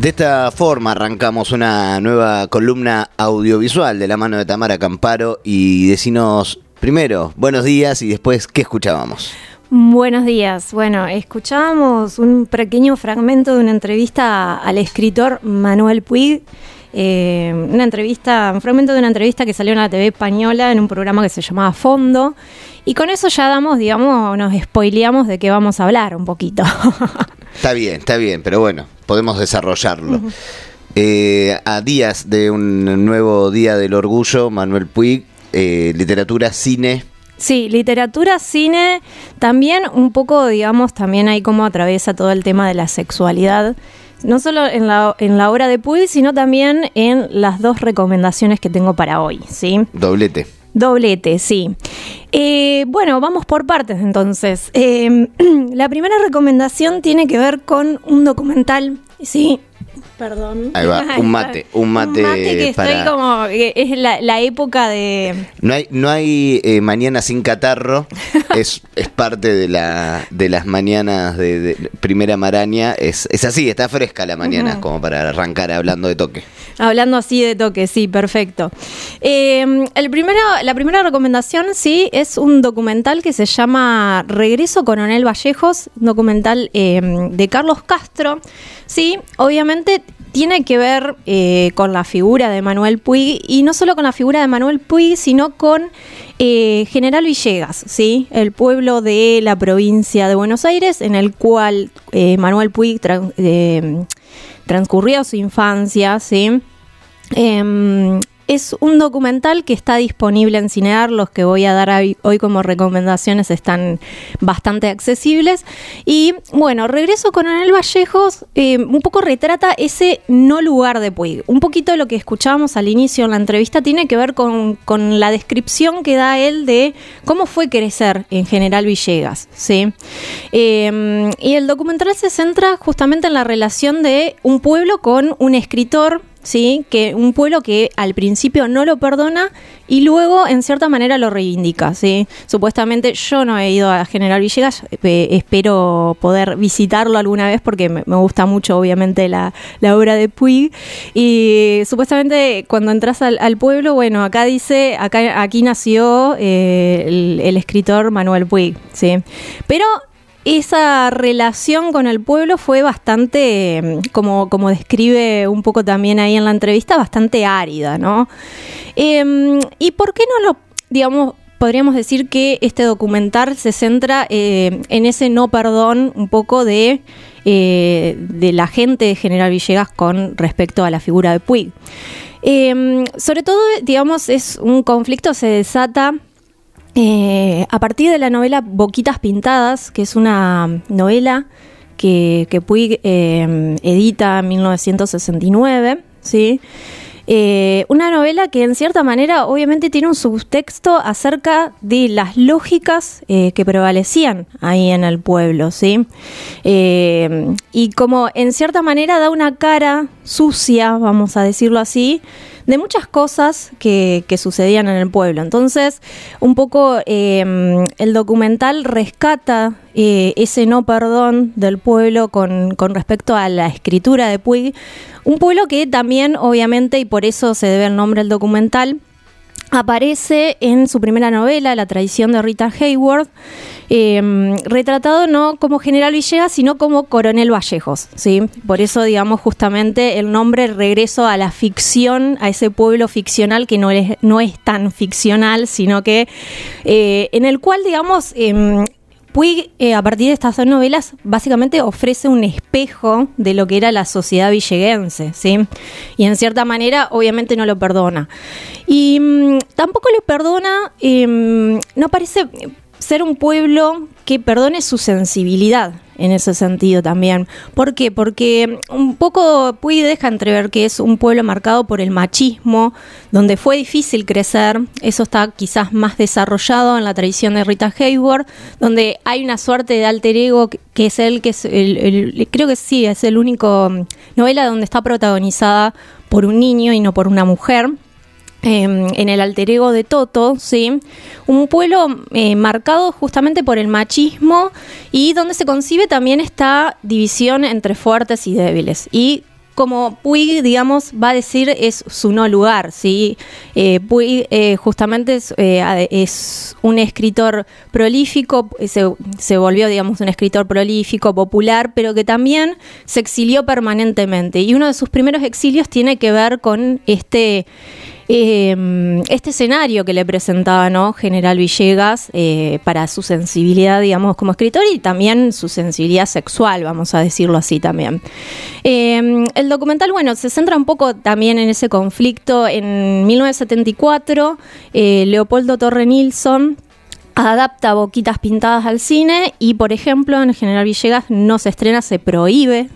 De esta forma arrancamos una nueva columna audiovisual de la mano de Tamara Camparo y decinos primero buenos días y después qué escuchábamos. Buenos días. Bueno, escuchábamos un pequeño fragmento de una entrevista al escritor Manuel Puig. eh, una entrevista, un fragmento de una entrevista que salió en la TV española en un programa que se llamaba Fondo. Y con eso ya damos, digamos, nos spoileamos de qué vamos a hablar un poquito. Está bien, está bien, pero bueno, podemos desarrollarlo. Eh, a días de un nuevo Día del Orgullo, Manuel Puig, eh, literatura, cine, Sí, literatura, cine, también un poco, digamos, también hay como atraviesa todo el tema de la sexualidad, no solo en la, en la obra de Puig, sino también en las dos recomendaciones que tengo para hoy, ¿sí? doblete. Doblete, sí. Eh, bueno, vamos por partes entonces. Eh, la primera recomendación tiene que ver con un documental, ¿sí? Perdón. Ahí va, un mate, un mate que para- estoy como, es la, la época de... No hay, no hay eh, mañana sin catarro, es, es parte de, la, de las mañanas de, de Primera Maraña, es, es así, está fresca la mañana, como para arrancar hablando de toque. Hablando así de toque, sí, perfecto. Eh, el primero, la primera recomendación, sí, es un documental que se llama Regreso Coronel Vallejos, documental eh, de Carlos Castro. Sí, obviamente tiene que ver eh, con la figura de Manuel Puig y no solo con la figura de Manuel Puig, sino con eh, General Villegas, ¿sí? el pueblo de la provincia de Buenos Aires, en el cual eh, Manuel Puig tran- eh, transcurrió su infancia, ¿sí? Es un documental que está disponible en Cinear, los que voy a dar hoy, como recomendaciones están bastante accesibles. Y bueno, regreso con Anel Vallejos, eh, un poco retrata ese no lugar de Puig. Un poquito de lo que escuchábamos al inicio en la entrevista tiene que ver con, con la descripción que da él de cómo fue crecer en General Villegas. ¿sí? Eh, y el documental se centra justamente en la relación de un pueblo con un escritor ¿sí? Que un pueblo que al principio no lo perdona y luego en cierta manera lo reivindica, ¿sí? Supuestamente yo no he ido a General Villegas, eh, espero poder visitarlo alguna vez porque me, gusta mucho obviamente la, la obra de Puig y supuestamente cuando entras al, al pueblo, bueno, acá dice, acá aquí nació eh, el, el escritor Manuel Puig, ¿sí? Pero esa relación con el pueblo fue bastante, mm, como, como describe un poco también ahí en la entrevista, bastante árida, ¿no? Eh, ¿Y por qué no lo, digamos, podríamos decir que este documental se centra eh, en ese no perdón un poco de, eh, de la gente de General Villegas con respecto a la figura de Puig? Eh, sobre todo, digamos, es un conflicto se desata eh, a partir de la novela Boquitas Pintadas, que es una novela que, Puig eh, edita en 1969, ¿sí? Eh, una novela que en cierta manera obviamente tiene un subtexto acerca de las lógicas que prevalecían ahí en el pueblo, ¿sí? Eh, y como en cierta manera da una cara sucia, vamos a decirlo así, de muchas cosas que, que sucedían en el pueblo. Entonces, un poco eh, el documental rescata eh, ese no perdón del pueblo con, con respecto a la escritura de Puig, un pueblo que también, obviamente, y por eso se debe el nombre al documental, aparece en su primera novela, La traición de Rita Hayworth, eh, retratado no como General Villegas, sino como Coronel Vallejos. ¿sí? Por eso, digamos, justamente el nombre regreso a la ficción, a ese pueblo ficcional que no es, no es tan ficcional, sino que eh, en el cual, digamos, em, Puig, eh, a partir de estas dos novelas, básicamente ofrece un espejo de lo que era la sociedad villeguense, ¿sí? Y en cierta manera, obviamente, no lo perdona. Y mm, tampoco lo perdona, em, no parece ser un pueblo que perdone su sensibilidad en ese sentido también. ¿Por qué? Porque un poco Puig deja entrever que es un pueblo marcado por el machismo, donde fue difícil crecer. Eso está quizás más desarrollado en la tradición de Rita Hayworth, donde hay una suerte de alter ego que- es él, que es el, el- creo que sí, es el único novela donde está protagonizada por un niño y no por una mujer eh, en el alter ego de Toto, ¿sí? Un pueblo eh, marcado justamente por el machismo y donde se concibe también esta división entre fuertes y débiles. Y como Puig, digamos, va a decir es su no lugar, ¿sí? Eh, Puig eh, justamente es, es, un escritor prolífico, se, se, volvió, digamos, un escritor prolífico, popular, pero que también se exilió permanentemente. Y uno de sus primeros exilios tiene que ver con este eh, este escenario que le presentaba ¿no? General Villegas eh, para su sensibilidad, digamos, como escritor y también su sensibilidad sexual, vamos a decirlo así también. Eh, el documental, bueno, se centra un poco también en ese conflicto. En 1974, eh, Leopoldo Torre Nilsson adapta Boquitas Pintadas al cine y, por ejemplo, en General Villegas no se estrena, se prohíbe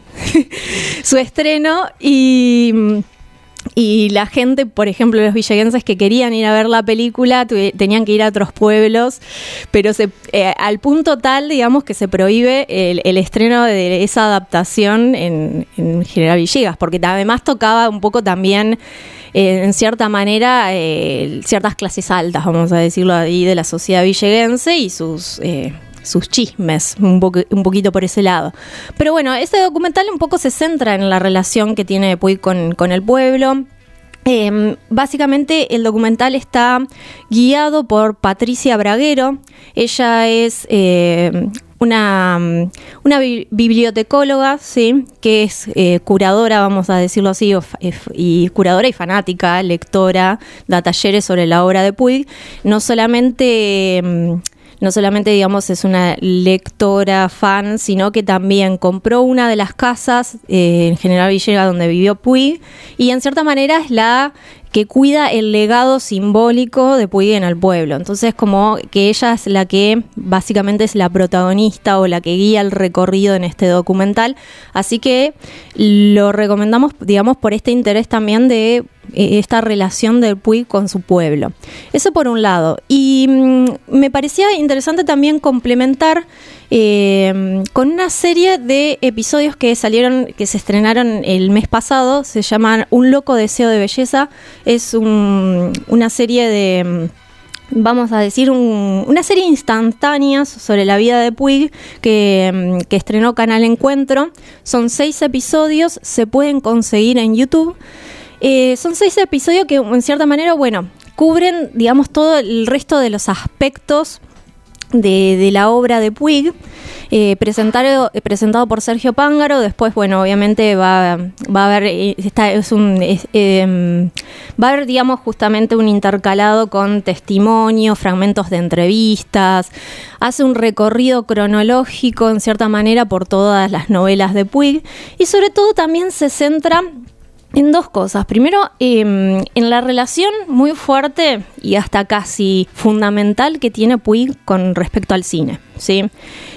su estreno y y la gente, por ejemplo, los villeguenses que querían ir a ver la película tenían que ir a otros pueblos, pero se, eh, al punto tal, digamos, que se prohíbe el, estreno de esa adaptación en, General Villegas, porque además tocaba un poco también, eh, en cierta manera, eh, ciertas clases altas, vamos a decirlo ahí, de la sociedad villeguense y sus sus chismes, un, un, poquito por ese lado. Pero bueno, este documental un poco se centra en la relación que tiene Puig con, con el pueblo. Em, básicamente el documental está guiado por Patricia Braguero. Ella es eh, una, una, bibliotecóloga, ¿sí? que es eh, curadora, vamos a decirlo así, y curadora y fanática, lectora, da talleres sobre la obra de Puig. No solamente em, no solamente, digamos, es una lectora fan, sino que también compró una de las casas eh, en General Villegas donde vivió Puig y en cierta manera es la que cuida el legado simbólico de Puig en el pueblo. Entonces, como que ella es la que básicamente es la protagonista o la que guía el recorrido en este documental. Así que lo recomendamos, digamos, por este interés también de esta relación del Puig con su pueblo. Eso por un lado. Y mm, me parecía interesante también complementar eh, con una serie de episodios que salieron, que se estrenaron el mes pasado. Se llaman Un loco deseo de belleza. Es una serie de vamos a decir, una serie instantánea sobre la vida de Puig que, que, estrenó Canal Encuentro. Son seis episodios, se pueden conseguir en YouTube. Eh, son seis episodios que en cierta manera, bueno, cubren, digamos, todo el resto de los aspectos de, la obra de Puig, eh, presentado, eh, presentado por Sergio Pángaro. Después, bueno, obviamente va, va a haber, em, va a haber, digamos, justamente un intercalado con testimonios, fragmentos de entrevistas. Hace un recorrido cronológico, en cierta manera, por todas las novelas de Puig. Y sobre todo también se centra en dos cosas. Primero, em, en la relación muy fuerte y hasta casi fundamental que tiene Puig con respecto al cine. ¿sí?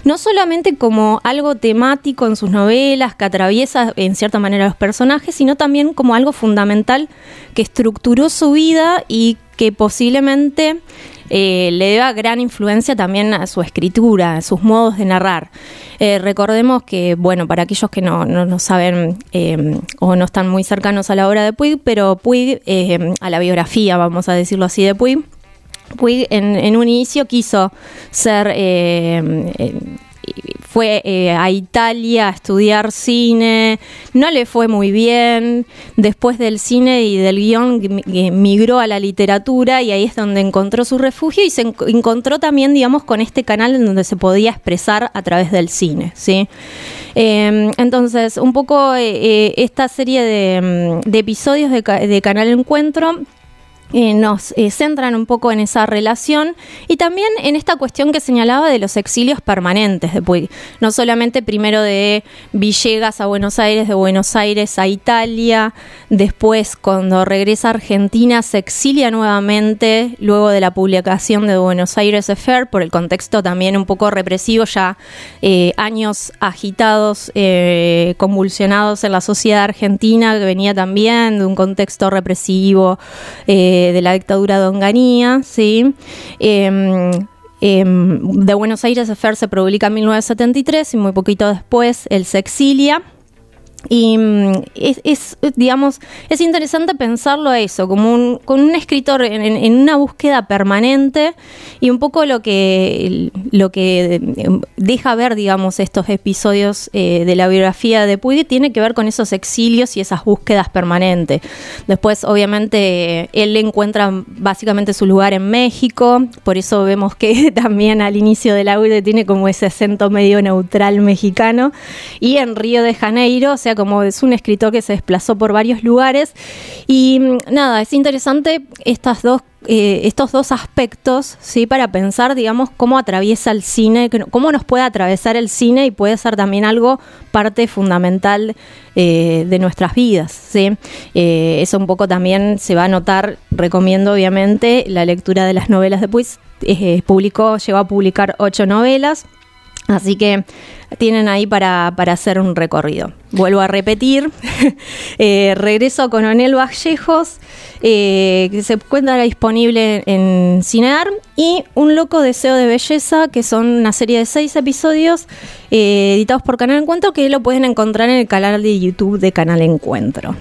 No solamente como algo temático en sus novelas que atraviesa en cierta manera los personajes, sino también como algo fundamental que estructuró su vida y que posiblemente eh, le deba gran influencia también a su escritura, a sus modos de narrar. Eh, recordemos que, bueno, para aquellos que no, no, saben eh, o no están muy cercanos a la obra de Puig, pero Puig, a la biografía, vamos a decirlo así, de Puig, Puig en un inicio quiso ser fue eh, a Italia a estudiar cine, no le fue muy bien, después del cine y del guion migró a la literatura y ahí es donde encontró su refugio y se encontró también, digamos, con este canal en donde se podía expresar a través del cine, ¿sí? Em, entonces, un poco eh, eh, esta serie de, mm, episodios de, de Canal Encuentro eh, nos eh, centran un poco en esa relación y también en esta cuestión que señalaba de los exilios permanentes de Puig. No solamente primero de Villegas a Buenos Aires, de Buenos Aires a Italia, después cuando regresa a Argentina se exilia nuevamente luego de la publicación de Buenos Aires Affair por el contexto también un poco represivo, ya eh, años agitados, convulsionados en la sociedad argentina, que venía también de un contexto represivo de, la dictadura de Onganía, ¿sí? Em, em, de Buenos Aires Fer se publica en 1973 y muy poquito después él se exilia y mm, es, digamos, es interesante pensarlo a eso, como un, con un escritor en, una búsqueda permanente y un poco lo que, lo que eh, deja ver, digamos, estos episodios eh, de la biografía de Puig tiene que ver con esos exilios y esas búsquedas permanentes. Después, obviamente, él encuentra básicamente su lugar en México, por eso vemos que también al inicio de la UID tiene como ese acento medio neutral mexicano y en Río de Janeiro, o sea, como es un escritor que se desplazó por varios lugares. Y mm, nada, es interesante estas dos eh, estos dos aspectos, ¿sí? Para pensar, digamos, cómo atraviesa el cine, cómo nos puede atravesar el cine y puede ser también algo parte fundamental eh, de nuestras vidas, ¿sí? Eh, eso un poco también se va a notar, recomiendo obviamente la lectura de las novelas de Puig, publicó, llegó a publicar ocho novelas, Así que tienen ahí para, hacer un recorrido. Vuelvo a repetir, eh, regreso con Onel Vallejos, eh, que se encuentra disponible en Cinear, y Un loco deseo de belleza, que son una serie de seis episodios eh, editados por Canal Encuentro, que lo pueden encontrar en el canal de YouTube de Canal Encuentro.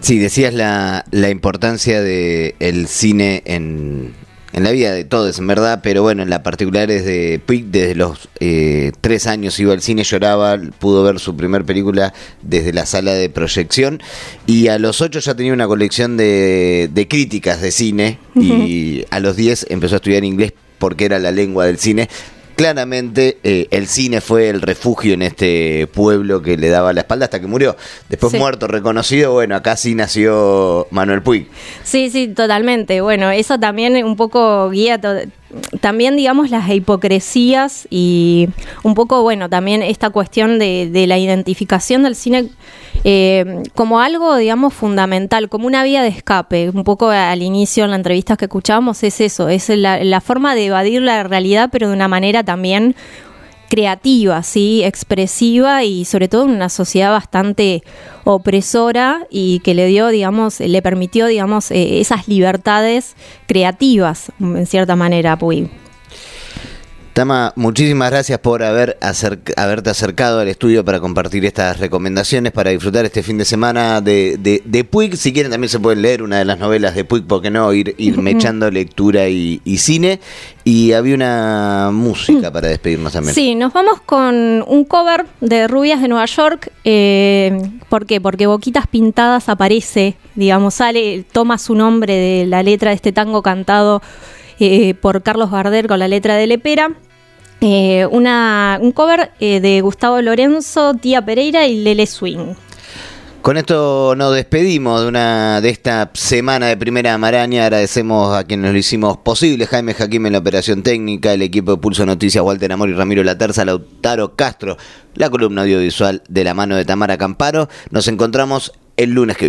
Sí, decías la, la importancia del cine en, en la vida de todos, en verdad, pero bueno, en la particular es de Puig, desde los eh, tres años iba al cine, lloraba, pudo ver su primer película desde la sala de proyección y a los ocho ya tenía una colección de, de críticas de cine y a los diez empezó a estudiar inglés porque era la lengua del cine claramente eh, el cine fue el refugio en este pueblo que le daba la espalda hasta que murió. Después muerto, reconocido, bueno, acá sí nació Manuel Puig. Sí, sí, totalmente. Bueno, eso también un poco guía también, digamos, las hipocresías y un poco, bueno, también esta cuestión de, de la identificación del cine eh, como algo, digamos, fundamental, como una vía de escape. Un poco al inicio en la entrevista que escuchábamos es eso, es la, la forma de evadir la realidad, pero de una manera también creativa, sí, expresiva y sobre todo en una sociedad bastante opresora y que le dio, digamos, le permitió, digamos, eh, esas libertades creativas, en cierta manera, Puy. Tama, muchísimas gracias por haber haberte acercado al estudio para compartir estas recomendaciones para disfrutar este fin de semana de, de, Puig. Si quieren también se pueden leer una de las novelas de Puig, ¿por qué no? Ir, ir mechando lectura y, cine. Y había una música para despedirnos también. Sí, nos vamos con un cover de Rubias de Nueva York. Eh, ¿Por qué? Porque Boquitas Pintadas aparece, digamos, sale, toma su nombre de la letra de este tango cantado eh, por Carlos Gardel con la letra de Lepera. Eh, un cover eh, de Gustavo Lorenzo, Tía Pereira y Lele Swing. Con esto nos despedimos de una de esta semana de primera maraña. Agradecemos a quienes lo hicimos posible. Jaime Jaquim en la operación técnica, el equipo de Pulso Noticias, Walter Amor y Ramiro Laterza, Lautaro Castro, la columna audiovisual de la mano de Tamara Camparo. Nos encontramos el lunes que viene.